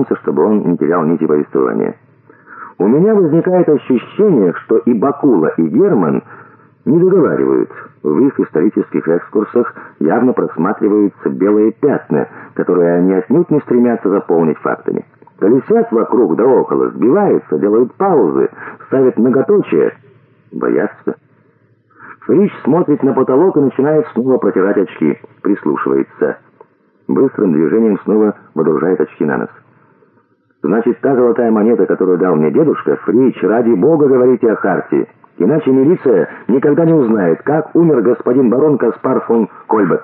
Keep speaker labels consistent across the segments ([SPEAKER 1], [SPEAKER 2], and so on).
[SPEAKER 1] постараемся, чтобы он не терял нити повествования. У меня возникает ощущение, что и Бакула, и Герман не договаривают. В их исторических экскурсах явно просматриваются белые пятна, которые они отнюдь не стремятся заполнить фактами. Колесят вокруг да около, сбиваются, делают паузы, ставят многоточие. Боятся. Фрич смотрит на потолок и начинает снова протирать очки. Прислушивается. Быстрым движением снова водружает очки на нос. Значит, та золотая монета, которую дал мне дедушка, Фрич, ради бога говорите о Харте. Иначе милиция никогда не узнает, как умер господин барон Каспар фон Кольбец.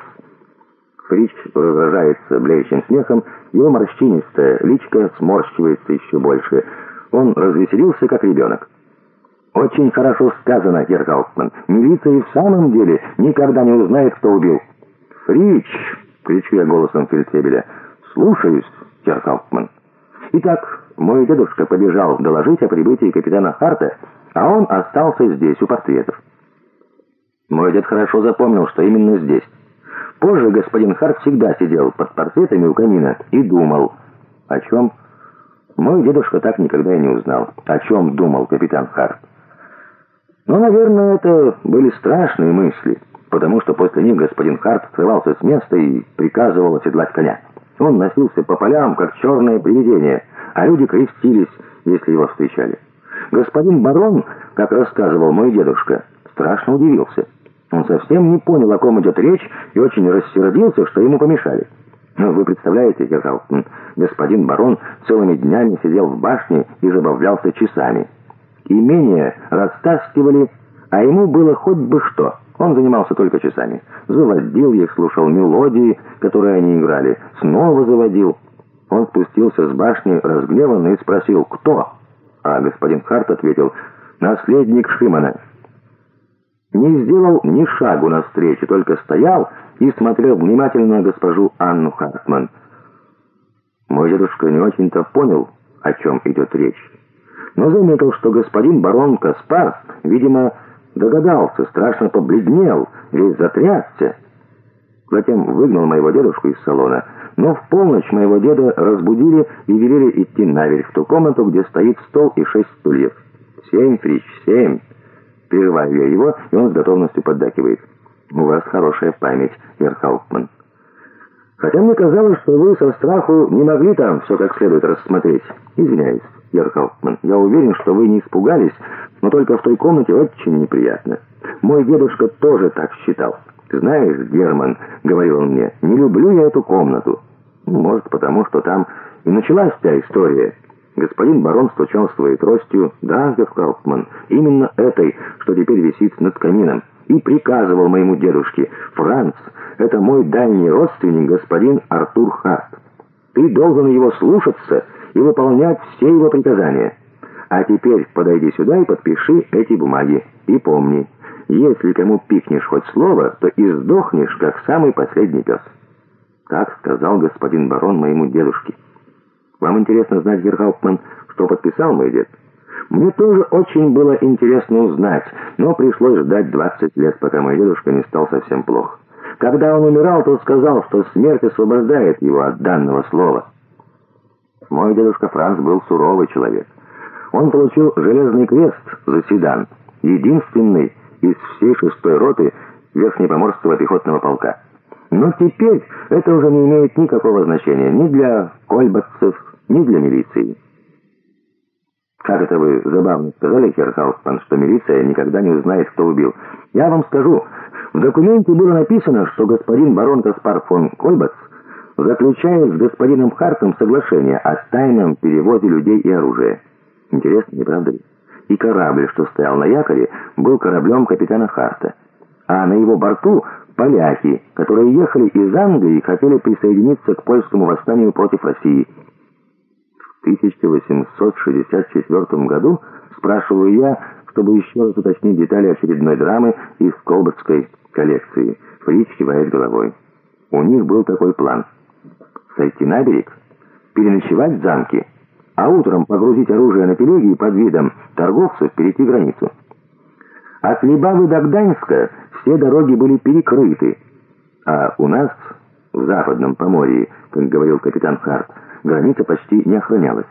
[SPEAKER 1] Фрич раздражается блеющим смехом, его морщинистая личка сморщивается еще больше. Он развеселился, как ребенок. «Очень хорошо сказано, Герр Гауптман. Милиция и в самом деле никогда не узнает, кто убил». «Фрич!» — кричу я голосом фельдфебеля. «Слушаюсь, Герр Гауптман». Итак, мой дедушка побежал доложить о прибытии капитана Харта, а он остался здесь, у портретов. Мой дед хорошо запомнил, что именно здесь. Позже господин Харт всегда сидел под портретами у камина и думал. О чем? Мой дедушка так никогда и не узнал, о чем думал капитан Харт. Но, наверное, это были страшные мысли, потому что после них господин Харт срывался с места и приказывал оседлать коня. Он носился по полям, как черное привидение, а люди крестились, если его встречали. Господин барон, как рассказывал мой дедушка, страшно удивился. Он совсем не понял, о ком идет речь, и очень рассердился, что ему помешали. Но вы представляете, Герхаутен, господин барон целыми днями сидел в башне и забавлялся часами. Имение растаскивали, а ему было хоть бы что. Он занимался только часами. Заводил их, слушал мелодии, которые они играли, снова заводил. Он спустился с башни разгневанный и спросил «Кто?». А господин Харт ответил «Наследник Шимана». Не сделал ни шагу навстречу, только стоял и смотрел внимательно на госпожу Анну Хартман. Мой дедушка не очень-то понял, о чем идет речь но заметил, что господин барон Каспар, видимо, догадался, страшно побледнел, весь затрясся. Затем выгнал моего дедушку из салона, но в полночь моего деда разбудили и велели идти наверх в ту комнату, где стоит стол и шесть стульев. «Семь, Фрич, семь!» Прерываю я его, и он с готовностью поддакивает. «У вас хорошая память, Ерхауптман». Хотя мне казалось, что вы со страху не могли там все как следует рассмотреть. Извиняюсь. Герр Кауфман. Я уверен, что вы не испугались, но только в той комнате очень неприятно. Мой дедушка тоже так считал. «Знаешь, Герман, — говорил он мне, — не люблю я эту комнату. Может, потому что там и началась вся история». Господин барон стучал своей тростью, «Да, Кауфман, именно этой, что теперь висит над камином» и приказывал моему дедушке, «Франц, это мой дальний родственник, господин Артур Харт. Ты должен его слушаться и выполнять все его приказания. А теперь подойди сюда и подпиши эти бумаги. И помни, если кому пикнешь хоть слово, то и сдохнешь, как самый последний пес. Так сказал господин барон моему дедушке. Вам интересно знать, Герхауптман, что подписал мой дед? Мне тоже очень было интересно узнать, но пришлось ждать 20 лет, пока мой дедушка не стал совсем плох. Когда он умирал, то сказал, что смерть освобождает его от данного слова. Мой дедушка Франц был суровый человек. Он получил железный крест за седан, единственный из всей шестой роты Верхнепоморского пехотного полка. Но теперь это уже не имеет никакого значения ни для кольбатцев, ни для милиции. Как это вы забавно сказали, Херр Хаусман, что милиция никогда не узнает, кто убил. Я вам скажу, в документе было написано, что господин барон Каспар фон Кольбац заключает с господином Хартом соглашение о тайном переводе людей и оружия. Интересно, не правда ли? И корабль, что стоял на якоре, был кораблем капитана Харта. А на его борту поляки, которые ехали из Англии и хотели присоединиться к польскому восстанию против России. В 1864 году, спрашиваю я, чтобы еще раз уточнить детали очередной драмы из колбатской коллекции. Фрич кивает головой. У них был такой план – сойти на берег, переночевать в замке, а утром погрузить оружие на телеги и под видом торговцев перейти границу. От Либавы до Гданьска все дороги были перекрыты, а у нас, в Западном Поморье, как говорил капитан Харт, граница почти не охранялась.